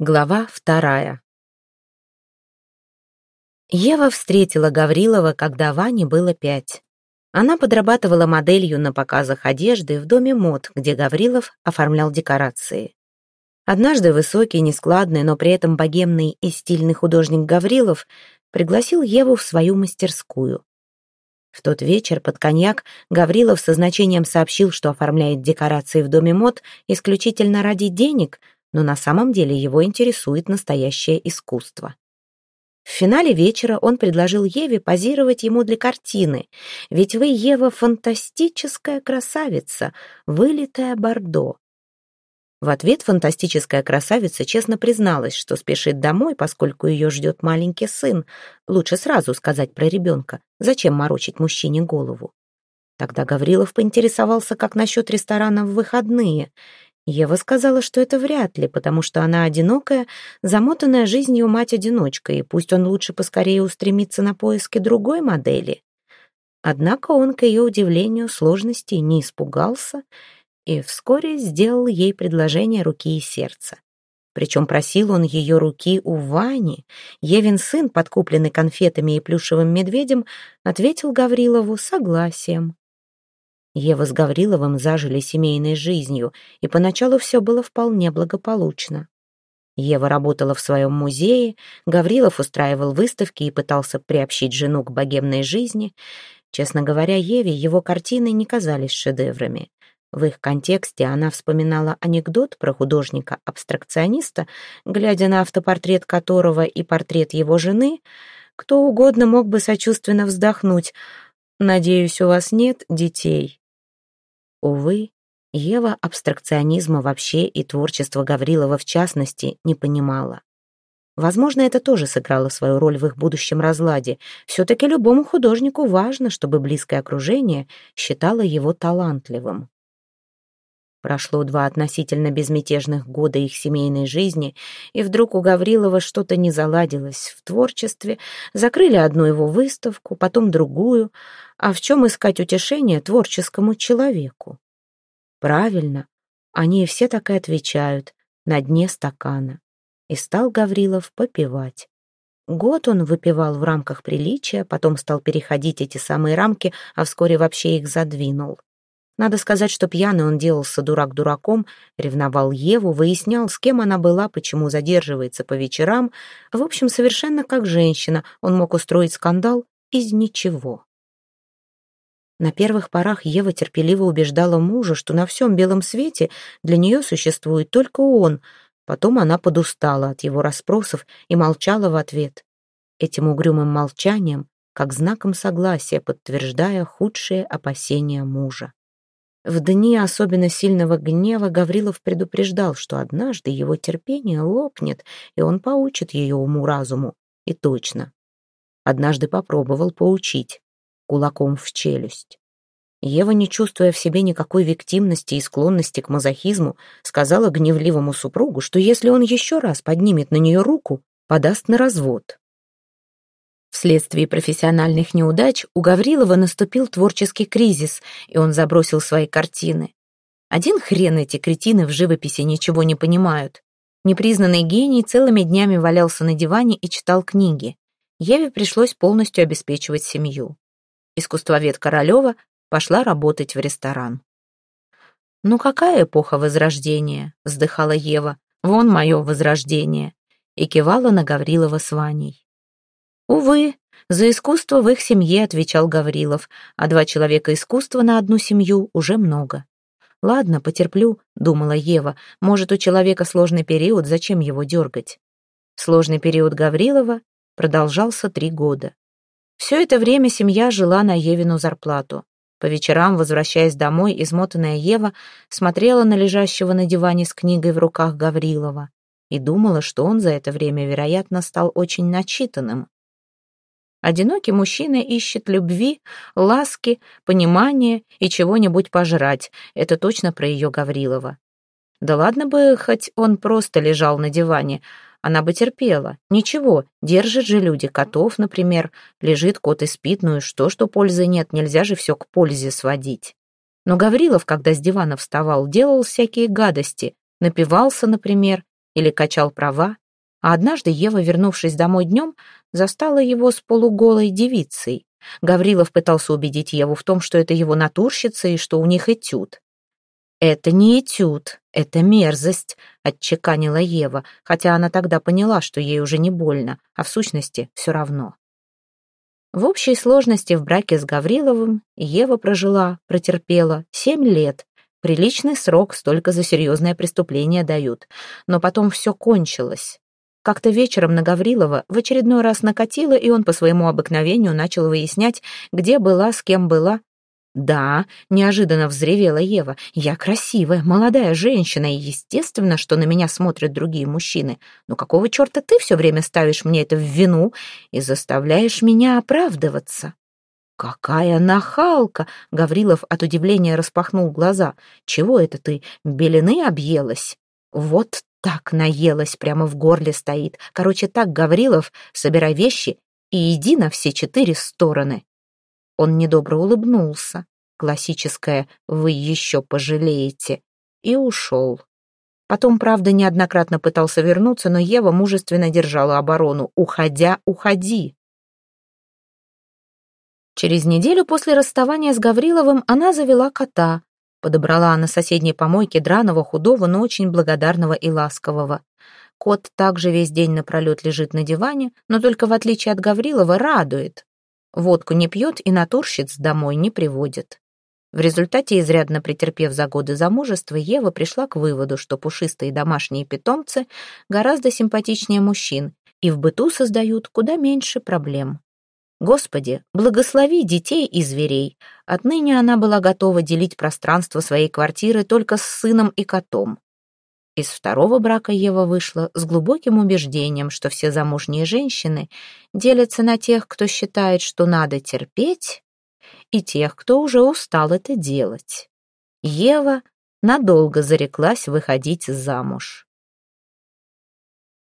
Глава вторая. Ева встретила Гаврилова, когда Ване было пять. Она подрабатывала моделью на показах одежды в доме мод, где Гаврилов оформлял декорации. Однажды высокий, нескладный, но при этом богемный и стильный художник Гаврилов пригласил Еву в свою мастерскую. В тот вечер под коньяк Гаврилов со значением сообщил, что оформляет декорации в доме мод исключительно ради денег — но на самом деле его интересует настоящее искусство. В финале вечера он предложил Еве позировать ему для картины, ведь вы, Ева, фантастическая красавица, вылитая Бордо. В ответ фантастическая красавица честно призналась, что спешит домой, поскольку ее ждет маленький сын. Лучше сразу сказать про ребенка. Зачем морочить мужчине голову? Тогда Гаврилов поинтересовался, как насчет ресторана в выходные. Ева сказала, что это вряд ли, потому что она одинокая, замотанная жизнью мать-одиночка, и пусть он лучше поскорее устремится на поиски другой модели. Однако он, к ее удивлению, сложностей не испугался и вскоре сделал ей предложение руки и сердца. Причем просил он ее руки у Вани. Евин сын, подкупленный конфетами и плюшевым медведем, ответил Гаврилову согласием. Ева с Гавриловым зажили семейной жизнью, и поначалу все было вполне благополучно. Ева работала в своем музее, Гаврилов устраивал выставки и пытался приобщить жену к богемной жизни. Честно говоря, Еве его картины не казались шедеврами. В их контексте она вспоминала анекдот про художника-абстракциониста, глядя на автопортрет которого и портрет его жены, кто угодно мог бы сочувственно вздохнуть. «Надеюсь, у вас нет детей?» Увы, Ева абстракционизма вообще и творчество Гаврилова в частности не понимала. Возможно, это тоже сыграло свою роль в их будущем разладе. Все-таки любому художнику важно, чтобы близкое окружение считало его талантливым. Прошло два относительно безмятежных года их семейной жизни, и вдруг у Гаврилова что-то не заладилось в творчестве. Закрыли одну его выставку, потом другую. А в чем искать утешение творческому человеку? Правильно, они все так и отвечают, на дне стакана. И стал Гаврилов попивать. Год он выпивал в рамках приличия, потом стал переходить эти самые рамки, а вскоре вообще их задвинул. Надо сказать, что пьяный он делался дурак дураком, ревновал Еву, выяснял, с кем она была, почему задерживается по вечерам. В общем, совершенно как женщина, он мог устроить скандал из ничего. На первых порах Ева терпеливо убеждала мужа, что на всем белом свете для нее существует только он. Потом она подустала от его расспросов и молчала в ответ. Этим угрюмым молчанием, как знаком согласия, подтверждая худшие опасения мужа. В дни особенно сильного гнева Гаврилов предупреждал, что однажды его терпение лопнет, и он поучит ее уму-разуму. И точно. Однажды попробовал поучить. Кулаком в челюсть. Ева, не чувствуя в себе никакой виктимности и склонности к мазохизму, сказала гневливому супругу, что если он еще раз поднимет на нее руку, подаст на развод. Вследствие профессиональных неудач у Гаврилова наступил творческий кризис, и он забросил свои картины. Один хрен эти кретины в живописи ничего не понимают. Непризнанный гений целыми днями валялся на диване и читал книги. Еве пришлось полностью обеспечивать семью. Искусствовед Королева пошла работать в ресторан. «Ну какая эпоха Возрождения?» — вздыхала Ева. «Вон мое Возрождение!» и кивала на Гаврилова с Ваней. «Увы, за искусство в их семье», — отвечал Гаврилов, «а два человека искусства на одну семью уже много». «Ладно, потерплю», — думала Ева, «может, у человека сложный период, зачем его дергать?» Сложный период Гаврилова продолжался три года. Все это время семья жила на Евину зарплату. По вечерам, возвращаясь домой, измотанная Ева смотрела на лежащего на диване с книгой в руках Гаврилова и думала, что он за это время, вероятно, стал очень начитанным. Одинокий мужчина ищет любви, ласки, понимания и чего-нибудь пожрать. Это точно про ее Гаврилова. Да ладно бы, хоть он просто лежал на диване, она бы терпела. Ничего, держат же люди котов, например. Лежит кот и спит, ну и что, что пользы нет, нельзя же все к пользе сводить. Но Гаврилов, когда с дивана вставал, делал всякие гадости. Напивался, например, или качал права. А однажды Ева, вернувшись домой днем, застала его с полуголой девицей. Гаврилов пытался убедить Еву в том, что это его натурщица и что у них этюд. «Это не этюд, это мерзость», — отчеканила Ева, хотя она тогда поняла, что ей уже не больно, а в сущности все равно. В общей сложности в браке с Гавриловым Ева прожила, протерпела семь лет. Приличный срок, столько за серьезное преступление дают. Но потом все кончилось. Как-то вечером на Гаврилова в очередной раз накатило, и он по своему обыкновению начал выяснять, где была, с кем была, «Да», — неожиданно взревела Ева, — «я красивая, молодая женщина, и естественно, что на меня смотрят другие мужчины. Но какого черта ты все время ставишь мне это в вину и заставляешь меня оправдываться?» «Какая нахалка!» — Гаврилов от удивления распахнул глаза. «Чего это ты, белины объелась?» «Вот так наелась, прямо в горле стоит. Короче, так, Гаврилов, собирай вещи и иди на все четыре стороны». Он недобро улыбнулся. Классическое «вы еще пожалеете» и ушел. Потом, правда, неоднократно пытался вернуться, но Ева мужественно держала оборону. «Уходя, уходи!» Через неделю после расставания с Гавриловым она завела кота. Подобрала на соседней помойке драного, худого, но очень благодарного и ласкового. Кот также весь день напролет лежит на диване, но только в отличие от Гаврилова радует. Водку не пьет и натурщиц домой не приводит. В результате, изрядно претерпев за годы замужества, Ева пришла к выводу, что пушистые домашние питомцы гораздо симпатичнее мужчин и в быту создают куда меньше проблем. Господи, благослови детей и зверей. Отныне она была готова делить пространство своей квартиры только с сыном и котом. Из второго брака Ева вышла с глубоким убеждением, что все замужние женщины делятся на тех, кто считает, что надо терпеть, и тех, кто уже устал это делать. Ева надолго зареклась выходить замуж.